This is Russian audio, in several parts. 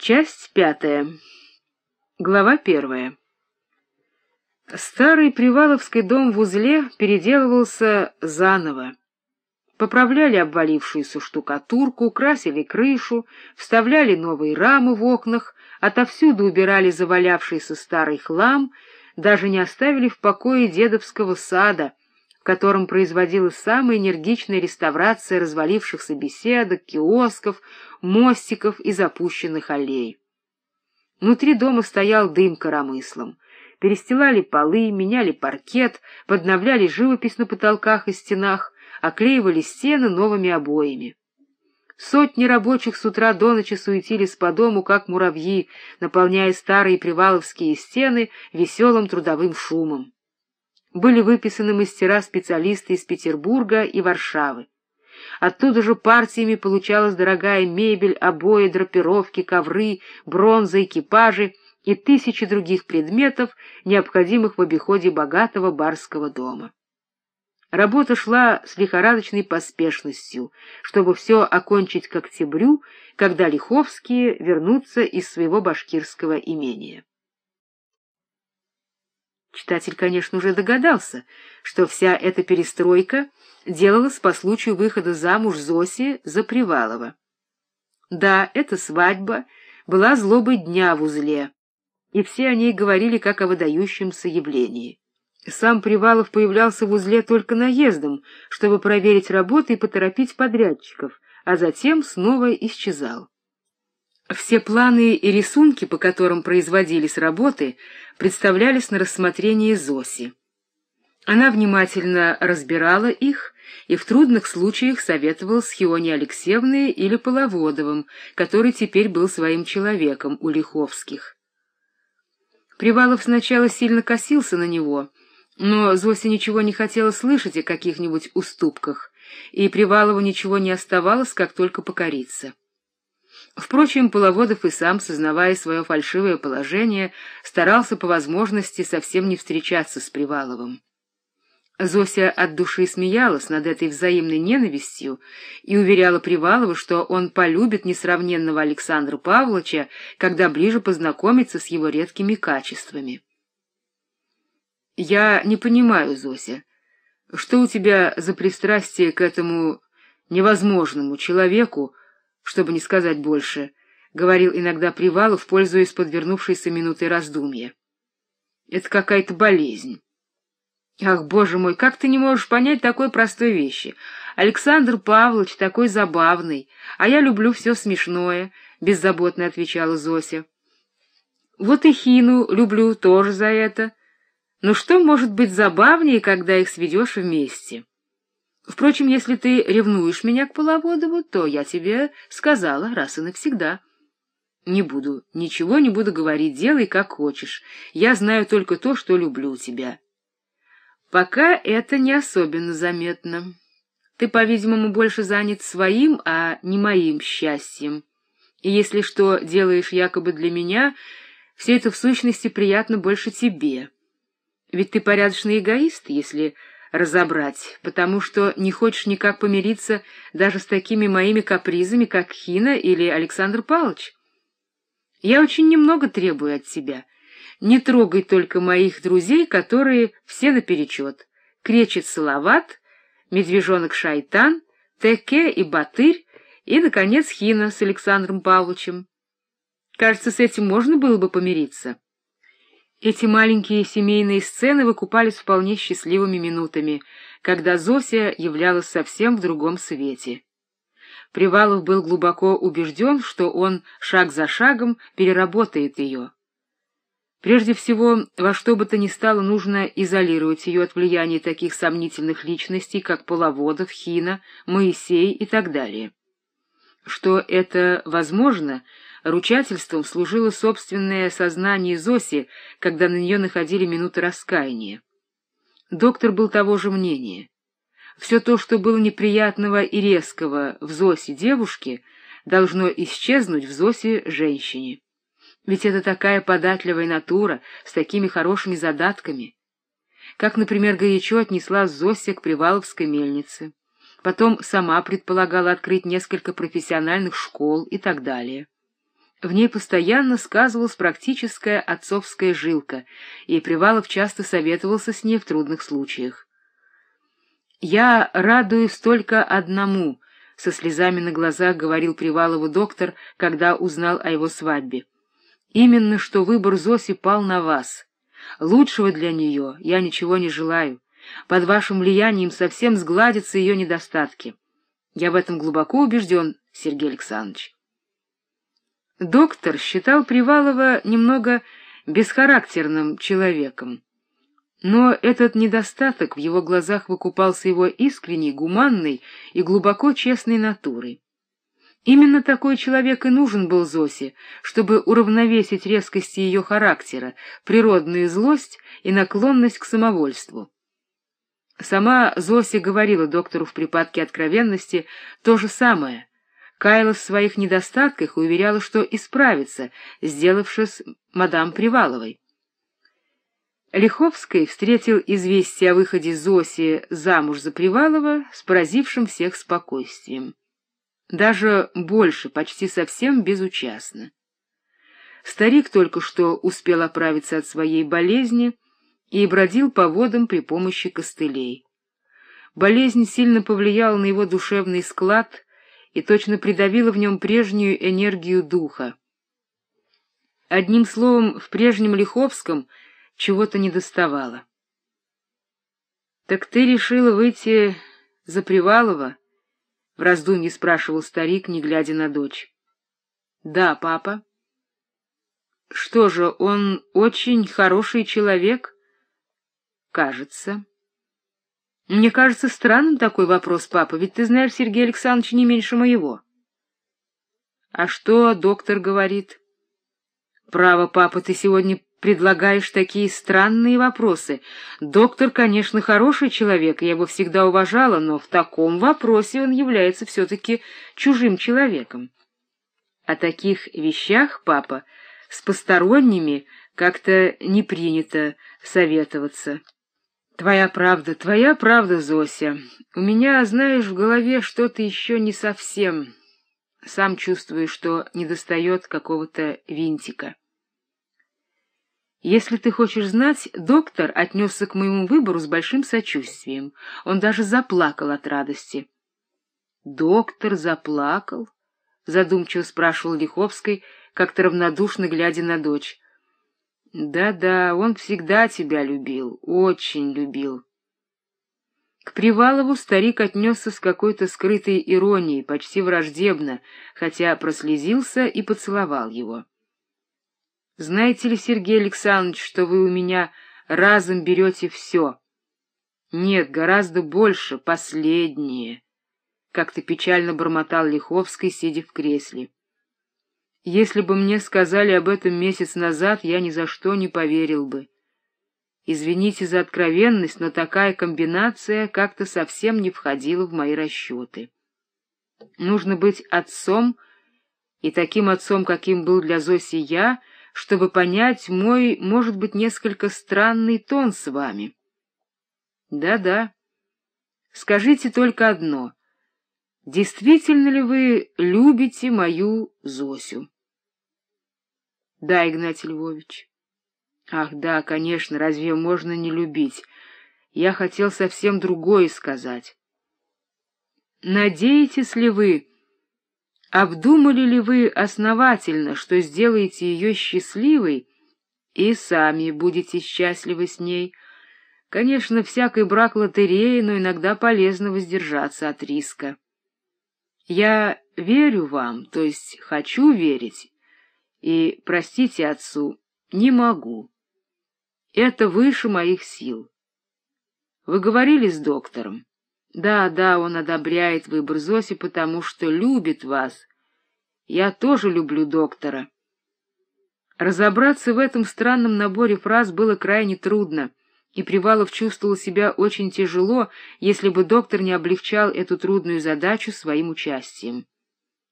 Часть пятая. Глава первая. Старый Приваловский дом в узле переделывался заново. Поправляли обвалившуюся штукатурку, красили крышу, вставляли новые рамы в окнах, отовсюду убирали завалявшийся старый хлам, даже не оставили в покое дедовского сада, в котором производилась самая энергичная реставрация развалившихся беседок, киосков, мостиков и запущенных аллей. Внутри дома стоял дым коромыслом. Перестилали полы, меняли паркет, подновляли живопись на потолках и стенах, оклеивали стены новыми обоями. Сотни рабочих с утра до ночи суетились по дому, как муравьи, наполняя старые приваловские стены веселым трудовым шумом были выписаны мастера-специалисты из Петербурга и Варшавы. Оттуда же партиями получалась дорогая мебель, обои, драпировки, ковры, бронза, экипажи и тысячи других предметов, необходимых в обиходе богатого барского дома. Работа шла с лихорадочной поспешностью, чтобы все окончить к октябрю, когда Лиховские вернутся из своего башкирского имения. Читатель, конечно, уже догадался, что вся эта перестройка делалась по случаю выхода замуж Зоси за Привалова. Да, эта свадьба была злобой дня в узле, и все о ней говорили как о выдающемся явлении. Сам Привалов появлялся в узле только наездом, чтобы проверить работы и поторопить подрядчиков, а затем снова исчезал. Все планы и рисунки, по которым производились работы, представлялись на рассмотрение Зоси. Она внимательно разбирала их и в трудных случаях советовала с Хионе Алексеевной или Половодовым, который теперь был своим человеком у Лиховских. Привалов сначала сильно косился на него, но Зося ничего не хотела слышать о каких-нибудь уступках, и Привалову ничего не оставалось, как только покориться. Впрочем, Половодов и сам, сознавая свое фальшивое положение, старался по возможности совсем не встречаться с Приваловым. Зося от души смеялась над этой взаимной ненавистью и уверяла Привалова, что он полюбит несравненного Александра Павловича, когда ближе познакомится с его редкими качествами. «Я не понимаю, Зося, что у тебя за пристрастие к этому невозможному человеку, чтобы не сказать больше, — говорил иногда Привалов, пользуясь подвернувшейся минутой раздумья. — Это какая-то болезнь. Ах, боже мой, как ты не можешь понять такой простой вещи? Александр Павлович такой забавный, а я люблю все смешное, — беззаботно отвечала Зося. Вот и Хину люблю тоже за это. Но что может быть забавнее, когда их сведешь вместе? — Впрочем, если ты ревнуешь меня к Половодову, то я тебе сказала раз и навсегда. Не буду, ничего не буду говорить, делай как хочешь. Я знаю только то, что люблю тебя. Пока это не особенно заметно. Ты, по-видимому, больше занят своим, а не моим счастьем. И если что делаешь якобы для меня, все это в сущности приятно больше тебе. Ведь ты порядочный эгоист, если разобрать, потому что не хочешь никак помириться даже с такими моими капризами, как Хина или Александр Павлович. Я очень немного требую от тебя. Не трогай только моих друзей, которые все наперечет. Кречет Салават, Медвежонок Шайтан, Теке и Батырь, и, наконец, Хина с Александром Павловичем. Кажется, с этим можно было бы помириться. Эти маленькие семейные сцены выкупались вполне счастливыми минутами, когда Зося являлась совсем в другом свете. Привалов был глубоко убежден, что он шаг за шагом переработает ее. Прежде всего, во что бы то ни стало, нужно изолировать ее от влияния таких сомнительных личностей, как Половодов, Хина, Моисей и так далее. Что это возможно — Ручательством служило собственное сознание Зоси, когда на нее находили минуты раскаяния. Доктор был того же мнения. Все то, что было неприятного и резкого в Зосе девушке, должно исчезнуть в Зосе женщине. Ведь это такая податливая натура, с такими хорошими задатками. Как, например, горячо отнеслась Зося к Приваловской мельнице. Потом сама предполагала открыть несколько профессиональных школ и так далее. В ней постоянно сказывалась практическая отцовская жилка, и Привалов часто советовался с ней в трудных случаях. «Я радуюсь только одному», — со слезами на глазах говорил Привалову доктор, когда узнал о его свадьбе. «Именно что выбор Зоси пал на вас. Лучшего для нее я ничего не желаю. Под вашим влиянием совсем сгладятся ее недостатки. Я в этом глубоко убежден, Сергей Александрович». Доктор считал Привалова немного бесхарактерным человеком. Но этот недостаток в его глазах выкупался его искренней, гуманной и глубоко честной натурой. Именно такой человек и нужен был Зосе, чтобы уравновесить резкости ее характера, природную злость и наклонность к самовольству. Сама Зося говорила доктору в припадке откровенности то же самое, каялась в своих недостатках и уверяла, что исправится, сделавшись мадам Приваловой. Лиховский встретил известие о выходе Зоси замуж за Привалова с поразившим всех спокойствием. Даже больше, почти совсем безучастно. Старик только что успел оправиться от своей болезни и бродил по водам при помощи костылей. Болезнь сильно повлияла на его душевный склад и точно придавила в нем прежнюю энергию духа. Одним словом, в прежнем Лиховском чего-то недоставало. — Так ты решила выйти за Привалова? — в раздумье спрашивал старик, не глядя на дочь. — Да, папа. — Что же, он очень хороший человек? — Кажется. — мне кажется странным такой вопрос, папа, ведь ты знаешь Сергея Александровича не меньше моего. А что доктор говорит? Право, папа, ты сегодня предлагаешь такие странные вопросы. Доктор, конечно, хороший человек, я его всегда уважала, но в таком вопросе он является все-таки чужим человеком. О таких вещах, папа, с посторонними как-то не принято советоваться. Твоя правда, твоя правда, Зося. У меня, знаешь, в голове что-то еще не совсем. Сам чувствую, что недостает какого-то винтика. Если ты хочешь знать, доктор отнесся к моему выбору с большим сочувствием. Он даже заплакал от радости. Доктор заплакал? Задумчиво спрашивал Лиховский, как-то равнодушно глядя на дочь. Да-да, он всегда тебя любил, очень любил. К Привалову старик отнесся с какой-то скрытой иронией, почти враждебно, хотя прослезился и поцеловал его. Знаете ли, Сергей Александрович, что вы у меня разом берете все? Нет, гораздо больше, последнее. Как-то печально бормотал Лиховский, сидя в кресле. Если бы мне сказали об этом месяц назад, я ни за что не поверил бы. Извините за откровенность, но такая комбинация как-то совсем не входила в мои расчеты. Нужно быть отцом, и таким отцом, каким был для Зоси я, чтобы понять мой, может быть, несколько странный тон с вами. Да-да. Скажите только одно. Действительно ли вы любите мою Зосю? Да, Игнатий Львович. Ах, да, конечно, разве можно не любить? Я хотел совсем другое сказать. Надеетесь ли вы, обдумали ли вы основательно, что сделаете ее счастливой и сами будете счастливы с ней? Конечно, всякий брак лотереи, но иногда полезно воздержаться от риска. Я верю вам, то есть хочу верить, и, простите отцу, не могу. Это выше моих сил. Вы говорили с доктором? Да, да, он одобряет выбор Зоси, потому что любит вас. Я тоже люблю доктора. Разобраться в этом странном наборе фраз было крайне трудно, и Привалов чувствовал себя очень тяжело, если бы доктор не облегчал эту трудную задачу своим участием.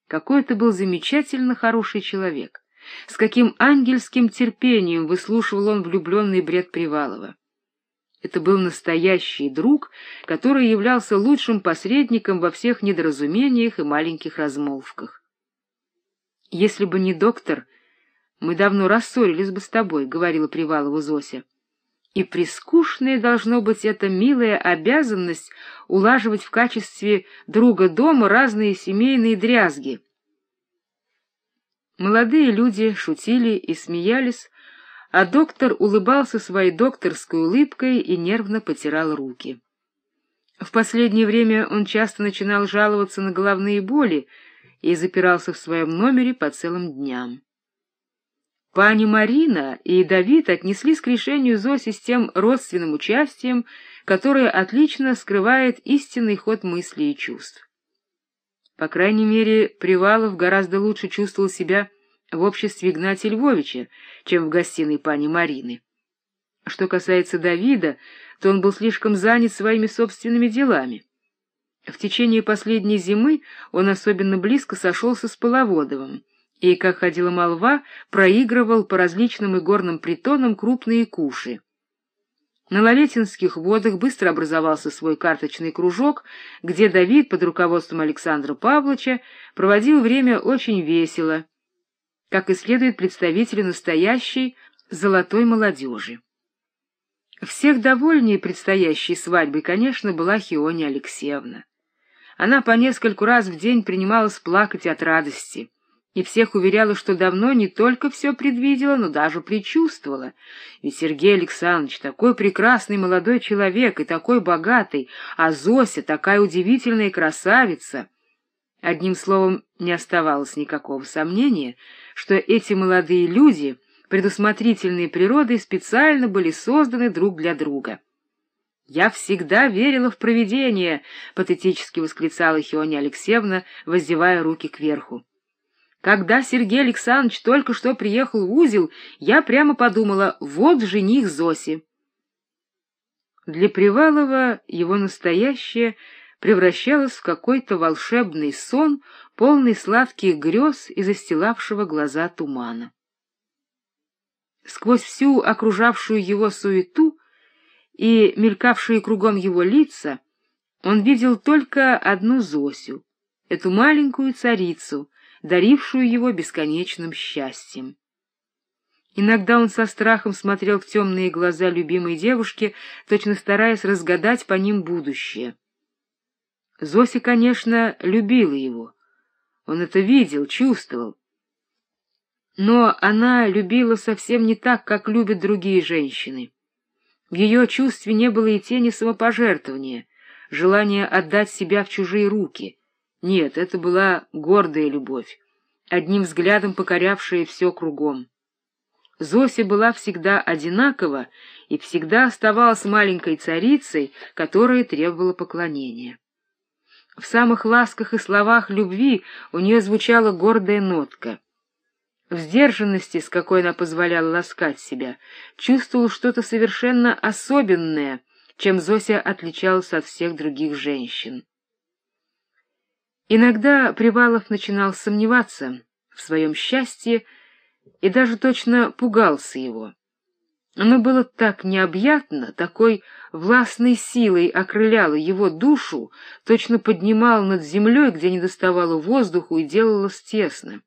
Какой это был замечательно хороший человек! С каким ангельским терпением выслушивал он влюбленный бред Привалова. Это был настоящий друг, который являлся лучшим посредником во всех недоразумениях и маленьких размолвках. Если бы не доктор, мы давно рассорились бы с тобой, — говорила Привалову Зося. И прискучная должно быть эта милая обязанность улаживать в качестве друга дома разные семейные дрязги. Молодые люди шутили и смеялись, а доктор улыбался своей докторской улыбкой и нервно потирал руки. В последнее время он часто начинал жаловаться на головные боли и запирался в своем номере по целым дням. Пани Марина и Давид отнеслись к решению Зоси с тем родственным участием, которое отлично скрывает истинный ход мыслей и чувств. По крайней мере, Привалов гораздо лучше чувствовал себя в обществе Игнатия Львовича, чем в гостиной пани Марины. Что касается Давида, то он был слишком занят своими собственными делами. В течение последней зимы он особенно близко сошелся с Половодовым и, как ходила молва, проигрывал по различным игорным притонам крупные куши. На Лолетинских водах быстро образовался свой карточный кружок, где Давид под руководством Александра Павловича проводил время очень весело, как и следует представителю настоящей золотой молодежи. Всех довольнее предстоящей свадьбой, конечно, была Хиония Алексеевна. Она по нескольку раз в день принималась плакать от радости и всех уверяла, что давно не только все предвидела, но даже предчувствовала. Ведь Сергей Александрович такой прекрасный молодой человек и такой богатый, а Зося такая удивительная красавица. Одним словом, не оставалось никакого сомнения, что эти молодые люди — предусмотрительные природой специально были созданы друг для друга. «Я всегда верила в провидение», — патетически восклицала Хиония Алексеевна, воздевая руки кверху. «Когда Сергей Александрович только что приехал в узел, я прямо подумала, вот жених Зоси». Для Привалова его настоящее превращалось в какой-то волшебный сон, полный сладких грез и застилавшего глаза тумана. Сквозь всю окружавшую его суету и мелькавшие кругом его лица он видел только одну Зосю, эту маленькую царицу, дарившую его бесконечным счастьем. Иногда он со страхом смотрел в темные глаза любимой девушки, точно стараясь разгадать по ним будущее. Зося, конечно, любила его. Он это видел, чувствовал. Но она любила совсем не так, как любят другие женщины. В ее чувстве не было и тени самопожертвования, желания отдать себя в чужие руки. Нет, это была гордая любовь, одним взглядом покорявшая все кругом. Зося была всегда одинакова и всегда оставалась маленькой царицей, которая требовала поклонения. В самых ласках и словах любви у нее звучала гордая нотка — в сдержанности, с какой она позволяла ласкать себя, чувствовал что-то совершенно особенное, чем Зося отличалась от всех других женщин. Иногда Привалов начинал сомневаться в своем счастье и даже точно пугался его. Оно было так необъятно, такой властной силой окрыляло его душу, точно поднимало над землей, где не доставало воздуху и делалось тесно.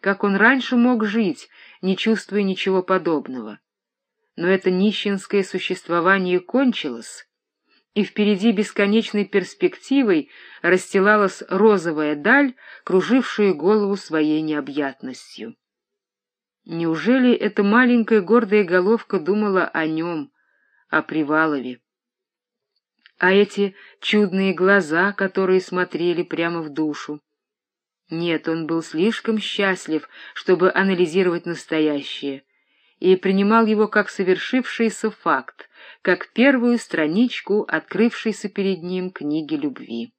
Как он раньше мог жить, не чувствуя ничего подобного? Но это нищенское существование кончилось, и впереди бесконечной перспективой расстилалась розовая даль, кружившая голову своей необъятностью. Неужели эта маленькая гордая головка думала о нем, о Привалове? А эти чудные глаза, которые смотрели прямо в душу? Нет, он был слишком счастлив, чтобы анализировать настоящее, и принимал его как совершившийся факт, как первую страничку открывшейся перед ним книги любви.